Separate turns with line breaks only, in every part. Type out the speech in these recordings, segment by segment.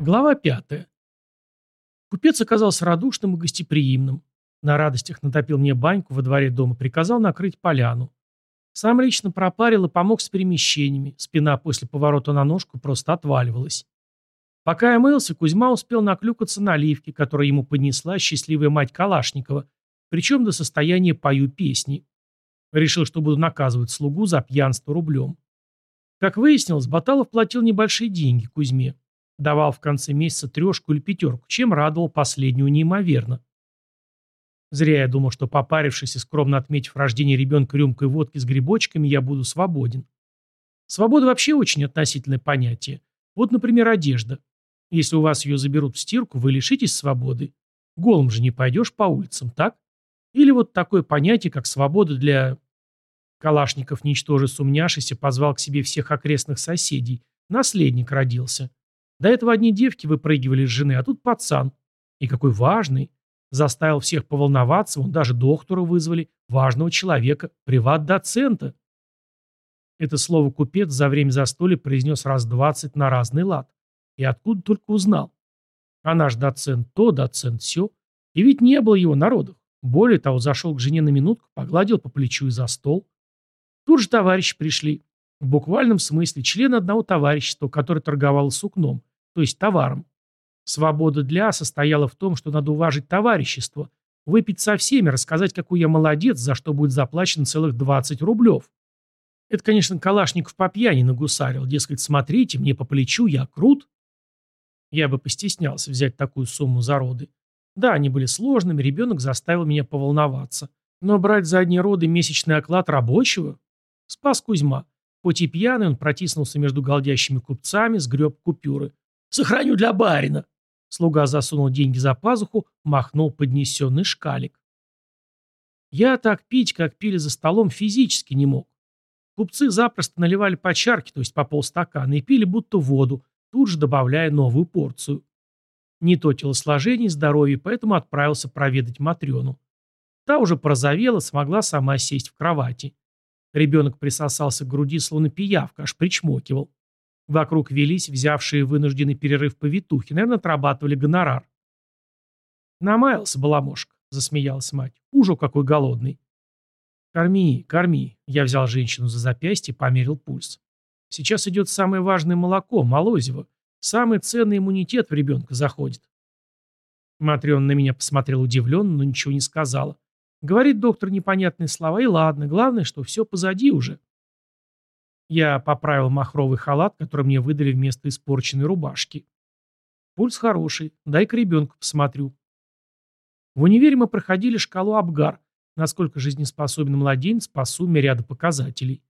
Глава пятая. Купец оказался радушным и гостеприимным. На радостях натопил мне баньку во дворе дома, приказал накрыть поляну. Сам лично пропарил и помог с перемещениями. Спина после поворота на ножку просто отваливалась. Пока я мылся, Кузьма успел наклюкаться на оливки, которые ему поднесла счастливая мать Калашникова, причем до состояния пою песни. Решил, что буду наказывать слугу за пьянство рублем. Как выяснилось, Баталов платил небольшие деньги Кузьме. Давал в конце месяца трешку или пятерку, чем радовал последнюю неимоверно. Зря я думал, что попарившись и скромно отметив рождение ребенка рюмкой водки с грибочками, я буду свободен. Свобода вообще очень относительное понятие. Вот, например, одежда. Если у вас ее заберут в стирку, вы лишитесь свободы. Голым же не пойдешь по улицам, так? Или вот такое понятие, как свобода для... Калашников, ничтоже сумняшися, позвал к себе всех окрестных соседей. Наследник родился. До этого одни девки выпрыгивали с жены, а тут пацан. И какой важный. Заставил всех поволноваться, он даже доктора вызвали, важного человека, приват-доцента. Это слово купец за время застолья произнес раз двадцать на разный лад. И откуда только узнал. А наш доцент то, доцент все. И ведь не было его народов. Более того, зашел к жене на минутку, погладил по плечу и за стол. Тут же товарищи пришли. В буквальном смысле члены одного товарищества, который торговал сукном, то есть товаром. Свобода для состояла в том, что надо уважить товарищество, выпить со всеми, рассказать, какой я молодец, за что будет заплачено целых 20 рублев. Это, конечно, Калашников по пьяни нагусарил, дескать, смотрите, мне по плечу, я крут. Я бы постеснялся взять такую сумму за роды. Да, они были сложными, ребенок заставил меня поволноваться. Но брать за одни роды месячный оклад рабочего? Спас Кузьма. Хоть и пьяный, он протиснулся между голдящими купцами, сгреб купюры. «Сохраню для барина!» Слуга засунул деньги за пазуху, махнул поднесенный шкалик. Я так пить, как пили за столом, физически не мог. Купцы запросто наливали по чарке, то есть по полстакана, и пили будто воду, тут же добавляя новую порцию. Не то телосложение и здоровье, поэтому отправился проведать Матрёну. Та уже порозовела, смогла сама сесть в кровати. Ребенок присосался к груди, словно пиявка, аж причмокивал. Вокруг велись взявшие вынужденный перерыв повитухи, наверное, отрабатывали гонорар. «Намаялся, баламошка», — засмеялась мать. «Ужо какой голодный». «Корми, корми», — я взял женщину за запястье и померил пульс. «Сейчас идет самое важное молоко, молозиво. Самый ценный иммунитет в ребенка заходит». Матрена на меня посмотрел удивленно, но ничего не сказала. Говорит доктор непонятные слова, и ладно, главное, что все позади уже. Я поправил махровый халат, который мне выдали вместо испорченной рубашки. Пульс хороший, дай-ка ребенку посмотрю. В универе мы проходили шкалу Абгар, насколько жизнеспособен младенец по сумме ряда показателей.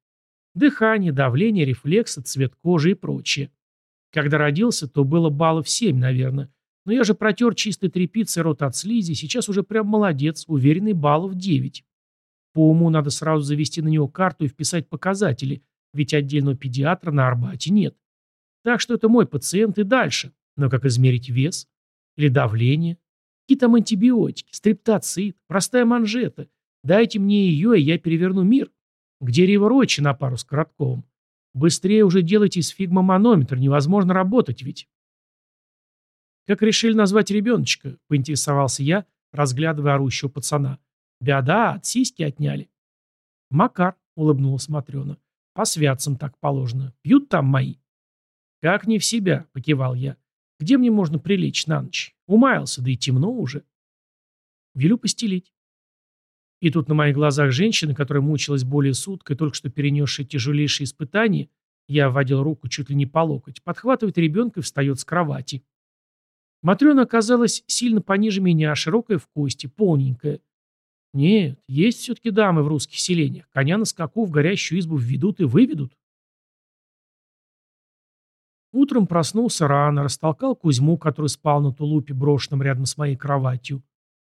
Дыхание, давление, рефлексы, цвет кожи и прочее. Когда родился, то было баллов 7, наверное. Но я же протер чистой тряпицей рот от слизи, сейчас уже прям молодец, уверенный баллов 9. По уму надо сразу завести на него карту и вписать показатели, ведь отдельного педиатра на Арбате нет. Так что это мой пациент и дальше. Но как измерить вес? Или давление? Какие там антибиотики, стриптоцит, простая манжета? Дайте мне ее, и я переверну мир. Где Ройчи на пару с Коротковым? Быстрее уже делайте из фигмоманометр, невозможно работать ведь. Как решили назвать ребеночка? Поинтересовался я, разглядывая орущего пацана. Беда, от сиськи отняли. Макар, улыбнулась Матрена. По святцам так положено. Пьют там мои. Как не в себя, покивал я. Где мне можно прилечь на ночь? Умаялся, да и темно уже. Велю постелить. И тут на моих глазах женщина, которая мучилась более суток и только что перенесшая тяжелейшие испытания, я вводил руку чуть ли не по локоть, подхватывает ребенка и встает с кровати. Матрена оказалась сильно пониже меня, широкая в кости, полненькая. Нет, есть все-таки дамы в русских селениях. Коня на скаку в горящую избу введут и выведут. Утром проснулся рано, растолкал Кузьму, который спал на тулупе, брошенном рядом с моей кроватью.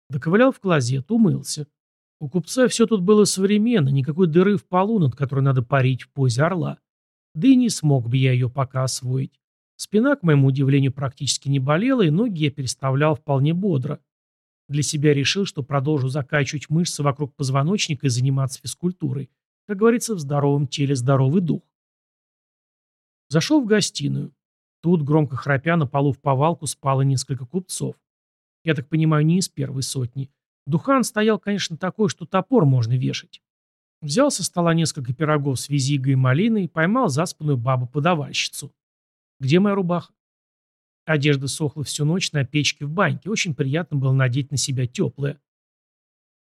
Доковылял в клозет, умылся. У купца все тут было современно, никакой дыры в полу, над которой надо парить в позе орла. Да и не смог бы я ее пока освоить. Спина, к моему удивлению, практически не болела, и ноги я переставлял вполне бодро. Для себя решил, что продолжу закачивать мышцы вокруг позвоночника и заниматься физкультурой. Как говорится, в здоровом теле здоровый дух. Зашел в гостиную. Тут, громко храпя, на полу в повалку спало несколько купцов. Я так понимаю, не из первой сотни. Духан стоял, конечно, такой, что топор можно вешать. Взял со стола несколько пирогов с визигой и малиной и поймал заспанную бабу-подавальщицу. «Где моя рубаха?» Одежда сохла всю ночь на печке в баньке. Очень приятно было надеть на себя теплое.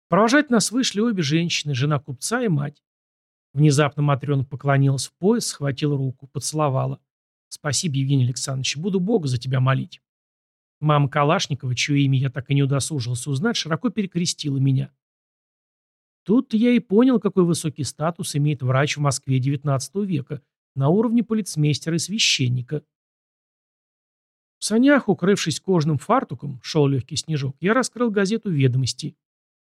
Провожать нас вышли обе женщины, жена купца и мать. Внезапно Матрена поклонилась в пояс, схватила руку, поцеловала. «Спасибо, Евгений Александрович, буду Бога за тебя молить». Мама Калашникова, чье имя я так и не удосужился узнать, широко перекрестила меня. Тут я и понял, какой высокий статус имеет врач в Москве XIX века, на уровне полицмейстера и священника. В санях, укрывшись кожным фартуком, шел легкий снежок, я раскрыл газету «Ведомости».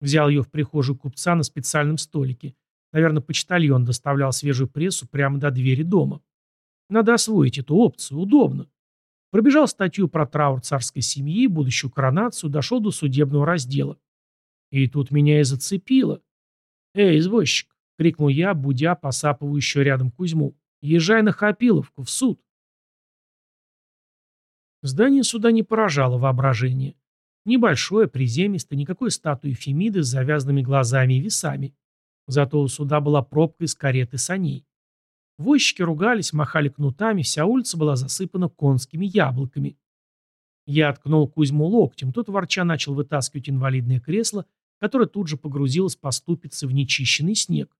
Взял ее в прихожую купца на специальном столике. Наверное, почтальон доставлял свежую прессу прямо до двери дома. Надо освоить эту опцию, удобно. Пробежал статью про траур царской семьи, будущую коронацию, дошел до судебного раздела. И тут меня и зацепило. «Эй, извозчик!» — крикнул я, будя посапывающего рядом Кузьму. «Езжай на Хапиловку, в суд!» Здание суда не поражало воображение. Небольшое, приземистое, никакой статуи Фемиды с завязанными глазами и весами. Зато у суда была пробка из карет и саней. Возчики ругались, махали кнутами, вся улица была засыпана конскими яблоками. Я ткнул Кузьму локтем, тот ворча начал вытаскивать инвалидное кресло, которое тут же погрузилось по ступице в нечищенный снег.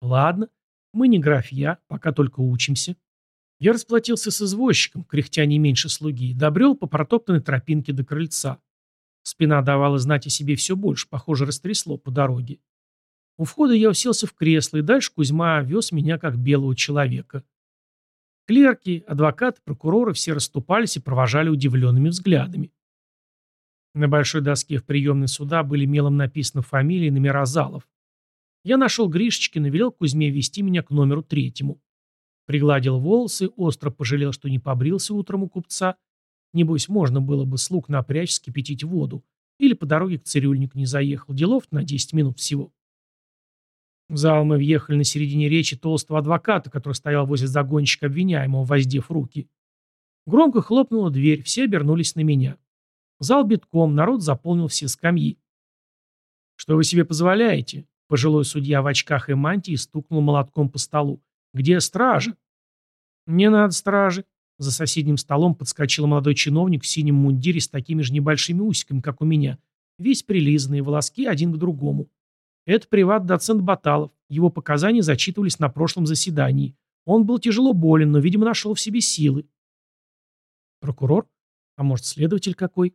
Ладно, мы не графья, пока только учимся. Я расплатился с извозчиком, кряхтя не меньше слуги, добрел по протоптанной тропинке до крыльца. Спина давала знать о себе все больше, похоже, растрясло по дороге. У входа я уселся в кресло, и дальше Кузьма вез меня как белого человека. Клерки, адвокаты, прокуроры все расступались и провожали удивленными взглядами. На большой доске в приемной суда были мелом написаны фамилии и номера залов. Я нашел Гришечкина и велел Кузьме вести меня к номеру третьему. Пригладил волосы, остро пожалел, что не побрился утром у купца. Небось, можно было бы слуг напрячь, скипятить воду. Или по дороге к цирюльнику не заехал. Делов на 10 минут всего. В зал мы въехали на середине речи толстого адвоката, который стоял возле загонщика обвиняемого, воздев руки. Громко хлопнула дверь, все обернулись на меня. Зал битком, народ заполнил все скамьи. «Что вы себе позволяете?» Пожилой судья в очках и мантии стукнул молотком по столу. «Где стража?» «Не надо стражи». За соседним столом подскочил молодой чиновник в синем мундире с такими же небольшими усиками, как у меня. Весь прилизанные волоски один к другому. Это приват-доцент Баталов. Его показания зачитывались на прошлом заседании. Он был тяжело болен, но, видимо, нашел в себе силы. Прокурор? А может, следователь какой?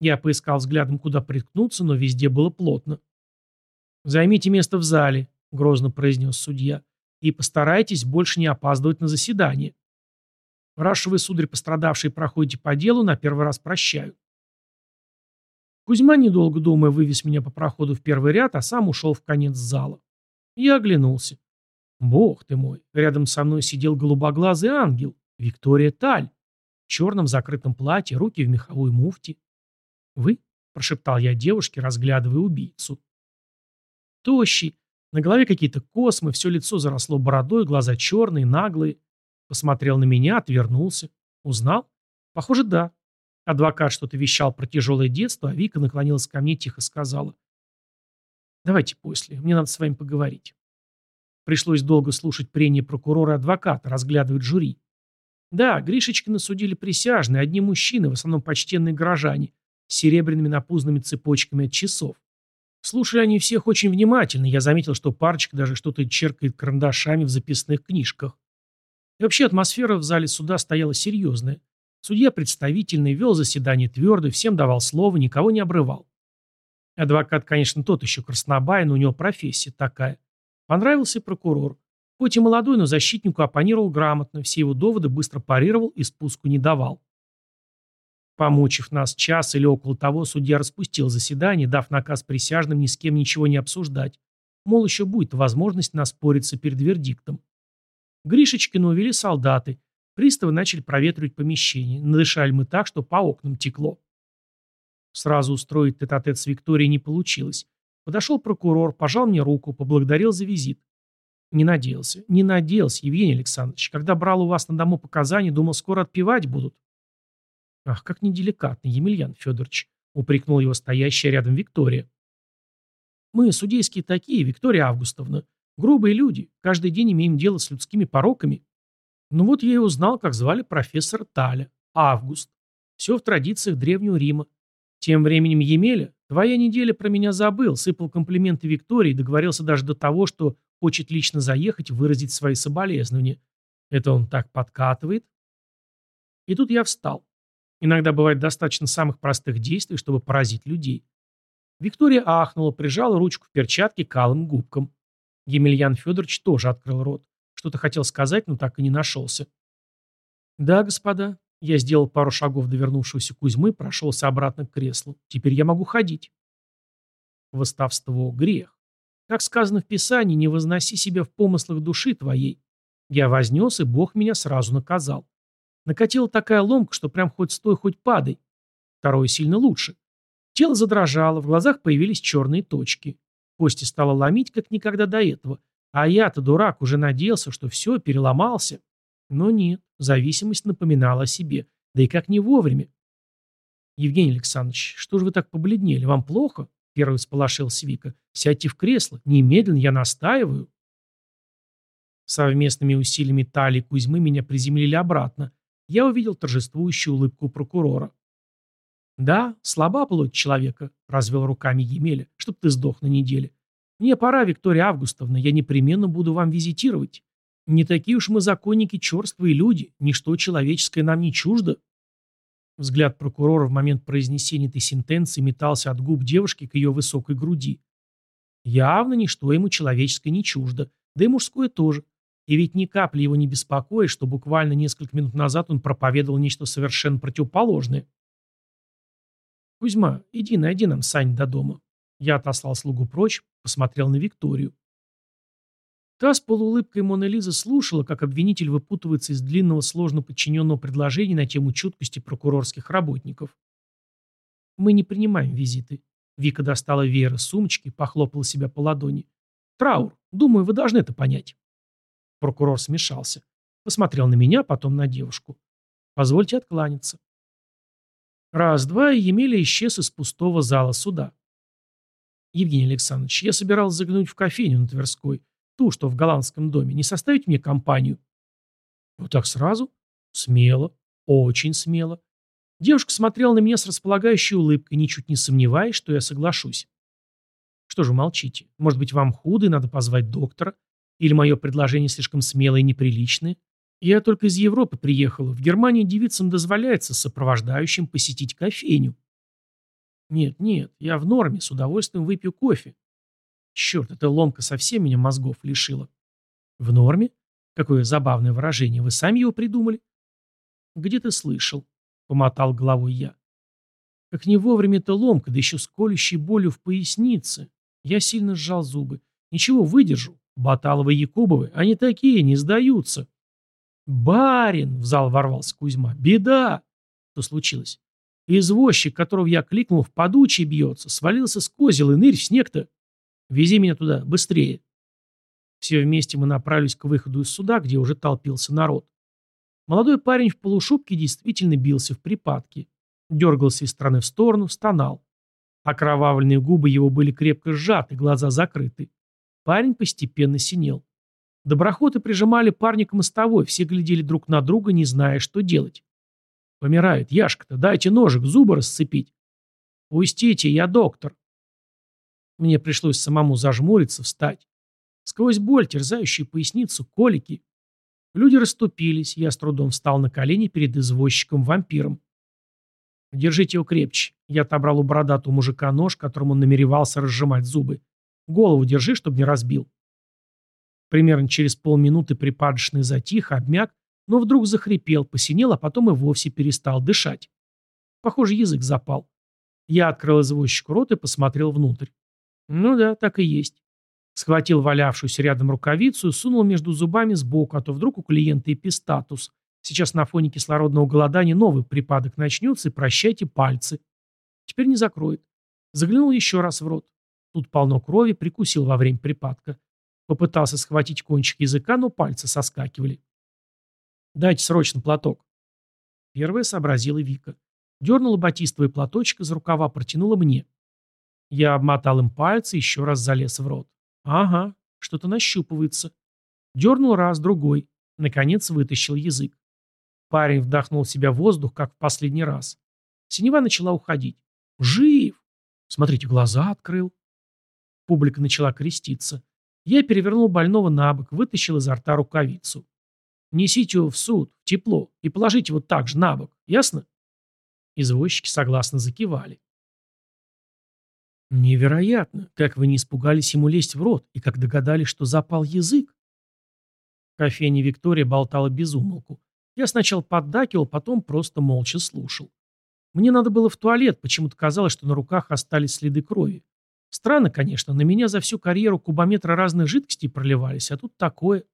Я поискал взглядом, куда приткнуться, но везде было плотно. «Займите место в зале», — грозно произнес судья. И постарайтесь больше не опаздывать на заседание. Раз вы, сударь, пострадавшие, проходите по делу, на первый раз прощаю. Кузьма, недолго думая, вывез меня по проходу в первый ряд, а сам ушел в конец зала. Я оглянулся. Бог ты мой, рядом со мной сидел голубоглазый ангел, Виктория Таль, в черном закрытом платье, руки в меховой муфте. «Вы?» – прошептал я девушке, разглядывая убийцу. Тощий, на голове какие-то космы, все лицо заросло бородой, глаза черные, наглые. Посмотрел на меня, отвернулся. Узнал? Похоже, да. Адвокат что-то вещал про тяжелое детство, а Вика наклонилась ко мне, тихо сказала. «Давайте после, мне надо с вами поговорить». Пришлось долго слушать прения прокурора и адвоката, разглядывать жюри. Да, Гришечкина судили присяжные, одни мужчины, в основном почтенные горожане, с серебряными напузными цепочками от часов. Слушали они всех очень внимательно, я заметил, что парочка даже что-то черкает карандашами в записных книжках. И вообще атмосфера в зале суда стояла серьезная. Судья представительный, вел заседание твердо, всем давал слово, никого не обрывал. Адвокат, конечно, тот еще краснобай, но у него профессия такая. Понравился прокурор. Хоть и молодой, но защитнику оппонировал грамотно, все его доводы быстро парировал и спуску не давал. Помучив нас час или около того, судья распустил заседание, дав наказ присяжным ни с кем ничего не обсуждать. Мол, еще будет возможность наспориться перед вердиктом. Гришечкину увели солдаты. Приставы начали проветривать помещение. Надышали мы так, что по окнам текло. Сразу устроить тет-а-тет с Викторией не получилось. Подошел прокурор, пожал мне руку, поблагодарил за визит. Не надеялся. Не надеялся, Евгений Александрович. Когда брал у вас на дому показания, думал, скоро отпевать будут. Ах, как неделикатно, Емельян Федорович, упрекнул его стоящая рядом Виктория. Мы, судейские такие, Виктория Августовна. Грубые люди. Каждый день имеем дело с людскими пороками. Ну вот я и узнал, как звали профессора Таля. Август. Все в традициях Древнего Рима. Тем временем Емеля, твоя неделя про меня забыл, сыпал комплименты Виктории, договорился даже до того, что хочет лично заехать выразить свои соболезнования. Это он так подкатывает? И тут я встал. Иногда бывает достаточно самых простых действий, чтобы поразить людей. Виктория ахнула, прижала ручку в перчатке к алым губкам. Емельян Федорович тоже открыл рот. Что-то хотел сказать, но так и не нашелся. «Да, господа». Я сделал пару шагов до вернувшегося Кузьмы, прошелся обратно к креслу. «Теперь я могу ходить». Восставство — грех. Как сказано в Писании, не возноси себя в помыслах души твоей. Я вознес, и Бог меня сразу наказал. Накатила такая ломка, что прям хоть стой, хоть падай. Второе сильно лучше. Тело задрожало, в глазах появились черные точки. Кости стало ломить, как никогда до этого. А я-то, дурак, уже надеялся, что все, переломался. Но нет, зависимость напоминала о себе. Да и как не вовремя. «Евгений Александрович, что же вы так побледнели? Вам плохо?» Первый всполошился Вика. «Сядьте в кресло. Немедленно, я настаиваю». Совместными усилиями Тали и Кузьмы меня приземлили обратно. Я увидел торжествующую улыбку прокурора. «Да, слаба плоть человека», — развел руками Емеля, — «чтоб ты сдох на неделе. Мне пора, Виктория Августовна, я непременно буду вам визитировать. Не такие уж мы законники черствые люди, ничто человеческое нам не чуждо». Взгляд прокурора в момент произнесения этой сентенции метался от губ девушки к ее высокой груди. Явно ничто ему человеческое не чуждо, да и мужское тоже. И ведь ни капли его не беспокоит, что буквально несколько минут назад он проповедовал нечто совершенно противоположное. «Кузьма, иди найди нам Сань до дома». Я отослал слугу прочь, посмотрел на Викторию. Та с полуулыбкой Мона Лиза слушала, как обвинитель выпутывается из длинного сложно подчиненного предложения на тему чуткости прокурорских работников. «Мы не принимаем визиты». Вика достала веер из сумочки, похлопала себя по ладони. «Траур. Думаю, вы должны это понять». Прокурор смешался. Посмотрел на меня, потом на девушку. «Позвольте откланяться». Раз-два, и Емеля исчез из пустого зала суда. «Евгений Александрович, я собирался заглянуть в кофейню на Тверской, ту, что в голландском доме. Не составить мне компанию?» «Вот так сразу?» «Смело. Очень смело». Девушка смотрела на меня с располагающей улыбкой, ничуть не сомневаясь, что я соглашусь. «Что же молчите? Может быть, вам худо и надо позвать доктора? Или мое предложение слишком смелое и неприличное? Я только из Европы приехала. В Германии девицам дозволяется сопровождающим посетить кофейню. Нет, нет, я в норме, с удовольствием выпью кофе. Черт, эта ломка совсем меня мозгов лишила. В норме? Какое забавное выражение. Вы сами его придумали? Где ты слышал? Помотал головой я. Как не вовремя эта ломка, да еще с колющей болью в пояснице. Я сильно сжал зубы. Ничего, выдержу. Баталовы Якубовы, они такие, не сдаются. «Барин!» — в зал ворвался Кузьма. «Беда!» Что случилось? Извозчик, которого я кликнул, в подучий бьется, свалился с козел и нырь снег-то. Вези меня туда, быстрее. Все вместе мы направились к выходу из суда, где уже толпился народ. Молодой парень в полушубке действительно бился в припадке. Дергался из стороны в сторону, стонал. Окровавленные губы его были крепко сжаты, глаза закрыты. Парень постепенно синел. Доброходы прижимали парня к мостовой, все глядели друг на друга, не зная, что делать. Помирает Яшка-то, дайте ножик, зубы расцепить. Пустите, я доктор. Мне пришлось самому зажмуриться, встать. Сквозь боль, терзающую поясницу, колики. Люди расступились, я с трудом встал на колени перед извозчиком-вампиром. «Держите его крепче». Я отобрал у бородатого мужика нож, которым он намеревался разжимать зубы. «Голову держи, чтобы не разбил». Примерно через полминуты припадочный затих, обмяк, но вдруг захрипел, посинел, а потом и вовсе перестал дышать. Похоже, язык запал. Я открыл извозчику рот и посмотрел внутрь. Ну да, так и есть. Схватил валявшуюся рядом рукавицу и сунул между зубами сбоку, а то вдруг у клиента эпистатус. Сейчас на фоне кислородного голодания новый припадок начнется, и прощайте пальцы. Теперь не закроет. Заглянул еще раз в рот. Тут полно крови, прикусил во время припадка. Попытался схватить кончик языка, но пальцы соскакивали. «Дайте срочно платок». Первая сообразила Вика. Дернула батистовый платочек из рукава, протянула мне. Я обмотал им пальцы еще раз залез в рот. Ага, что-то нащупывается. Дернул раз, другой. Наконец вытащил язык. Парень вдохнул в себя воздух, как в последний раз. Синева начала уходить. «Жив!» Смотрите, глаза открыл. Публика начала креститься. Я перевернул больного на бок, вытащил изо рта рукавицу. Несите его в суд, в тепло, и положите вот так же на бок. Ясно? Извозчики согласно закивали. Невероятно, как вы не испугались ему лезть в рот, и как догадались, что запал язык. Кофейня Виктория болтала без умолку. Я сначала поддакивал, потом просто молча слушал. Мне надо было в туалет, почему-то казалось, что на руках остались следы крови. Странно, конечно, на меня за всю карьеру кубометра разных жидкостей проливались, а тут такое.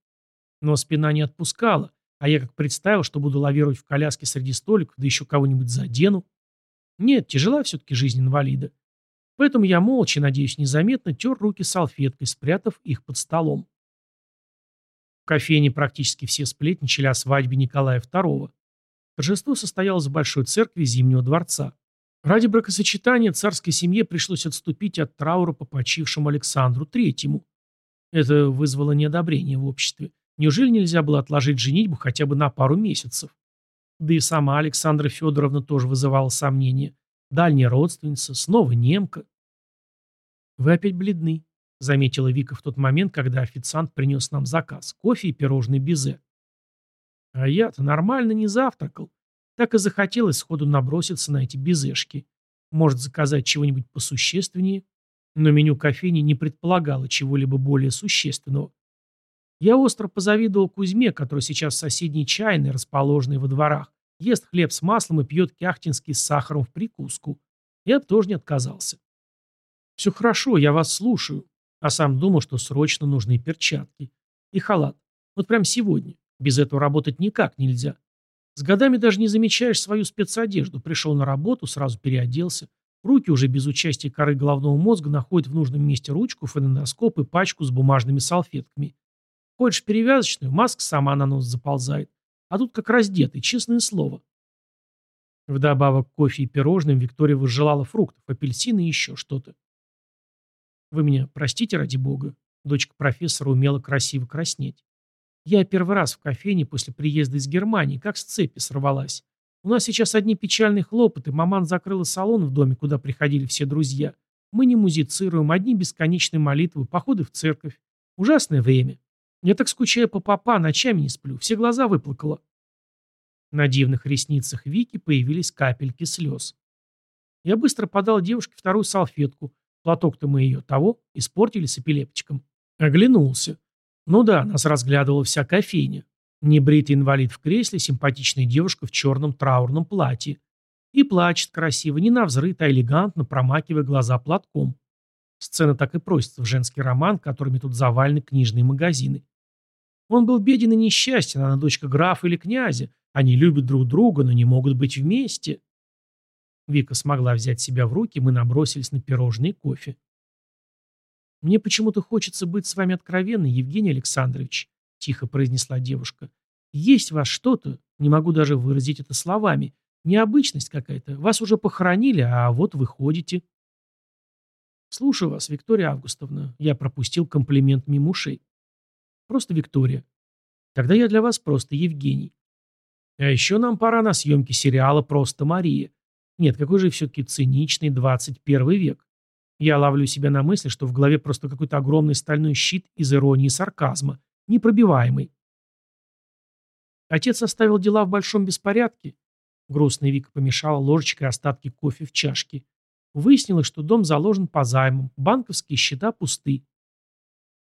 Но спина не отпускала, а я как представил, что буду лавировать в коляске среди столиков, да еще кого-нибудь задену. Нет, тяжела все-таки жизнь инвалида. Поэтому я молча, надеюсь, незаметно тер руки салфеткой, спрятав их под столом. В кофейне практически все сплетничали о свадьбе Николая II. Торжество состоялось в Большой церкви Зимнего дворца. Ради бракосочетания царской семье пришлось отступить от траура по почившему Александру Третьему. Это вызвало неодобрение в обществе. Неужели нельзя было отложить женитьбу хотя бы на пару месяцев? Да и сама Александра Федоровна тоже вызывала сомнения. Дальняя родственница, снова немка. «Вы опять бледны», — заметила Вика в тот момент, когда официант принес нам заказ — кофе и пирожный безе. А я-то нормально не завтракал. Так и захотелось сходу наброситься на эти безешки. Может, заказать чего-нибудь посущественнее? Но меню кофейни не предполагало чего-либо более существенного. Я остро позавидовал Кузьме, который сейчас в соседней чайной, расположенной во дворах, ест хлеб с маслом и пьет кяхтинский с сахаром в прикуску. Я бы тоже не отказался. Все хорошо, я вас слушаю. А сам думал, что срочно нужны перчатки. И халат. Вот прям сегодня. Без этого работать никак нельзя. С годами даже не замечаешь свою спецодежду. Пришел на работу, сразу переоделся. Руки уже без участия коры головного мозга находят в нужном месте ручку, фонендоскоп и пачку с бумажными салфетками. Ходишь перевязочную, маска сама на нос заползает. А тут как раздетый, честное слово. Вдобавок к кофе и пирожным Виктория возжелала фруктов, апельсины и еще что-то. Вы меня простите, ради бога. Дочка профессора умела красиво краснеть. Я первый раз в кофейне после приезда из Германии, как с цепи сорвалась. У нас сейчас одни печальные хлопоты. Маман закрыла салон в доме, куда приходили все друзья. Мы не музицируем, одни бесконечные молитвы, походы в церковь. Ужасное время. Я так скучаю по папа, ночами не сплю, все глаза выплакала. На дивных ресницах Вики появились капельки слез. Я быстро подал девушке вторую салфетку. Платок-то мы ее того испортили с эпилептиком. Оглянулся. Ну да, нас разглядывала вся кофейня. Небритый инвалид в кресле, симпатичная девушка в черном траурном платье. И плачет красиво, не навзрыд, а элегантно, промакивая глаза платком. Сцена так и просится в женский роман, которыми тут завалены книжные магазины. Он был беден и несчастен, она дочка графа или князя. Они любят друг друга, но не могут быть вместе. Вика смогла взять себя в руки, мы набросились на пирожные кофе. «Мне почему-то хочется быть с вами откровенной, Евгений Александрович», — тихо произнесла девушка. «Есть в вас что-то, не могу даже выразить это словами, необычность какая-то. Вас уже похоронили, а вот вы ходите». «Слушаю вас, Виктория Августовна». Я пропустил комплимент мимо ушей. «Просто Виктория». «Тогда я для вас просто Евгений». «А еще нам пора на съемки сериала «Просто Мария». Нет, какой же все-таки циничный 21 век. Я ловлю себя на мысли, что в голове просто какой-то огромный стальной щит из иронии и сарказма, непробиваемый. Отец оставил дела в большом беспорядке. Грустная Вика помешала ложечкой остатки кофе в чашке. Выяснилось, что дом заложен по займам, банковские счета пусты.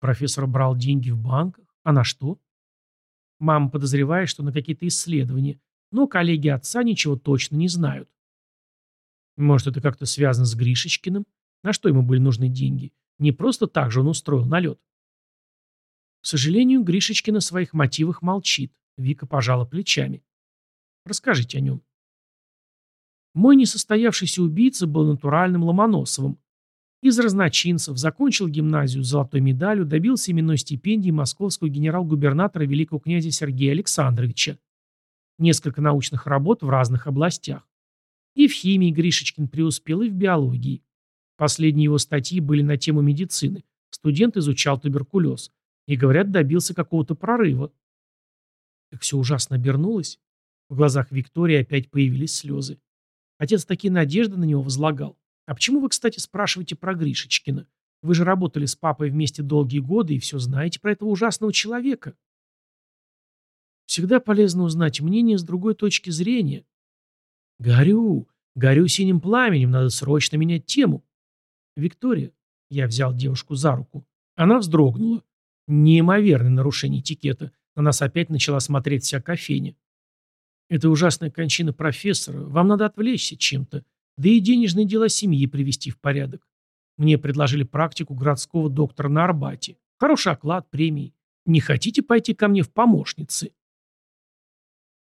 Профессор брал деньги в банках. А на что? Мама подозревает, что на какие-то исследования, но коллеги отца ничего точно не знают. Может, это как-то связано с Гришечкиным? На что ему были нужны деньги? Не просто так же он устроил налет. К сожалению, Гришечкин о своих мотивах молчит. Вика пожала плечами. Расскажите о нем. Мой несостоявшийся убийца был натуральным Ломоносовым. Из разночинцев, закончил гимназию с золотой медалью, добился именной стипендии московского генерал-губернатора великого князя Сергея Александровича. Несколько научных работ в разных областях. И в химии Гришечкин преуспел, и в биологии. Последние его статьи были на тему медицины. Студент изучал туберкулез. И, говорят, добился какого-то прорыва. Как все ужасно обернулось. В глазах Виктории опять появились слезы. Отец такие надежды на него возлагал. А почему вы, кстати, спрашиваете про Гришечкина? Вы же работали с папой вместе долгие годы и все знаете про этого ужасного человека. Всегда полезно узнать мнение с другой точки зрения. Горю, горю синим пламенем, надо срочно менять тему. Виктория, я взял девушку за руку. Она вздрогнула. Неимоверное нарушение этикета. На нас опять начала смотреть вся кофейня. Это ужасная кончина профессора. Вам надо отвлечься чем-то. Да и денежные дела семьи привести в порядок. Мне предложили практику городского доктора на Арбате. Хороший оклад, премии. Не хотите пойти ко мне в помощницы?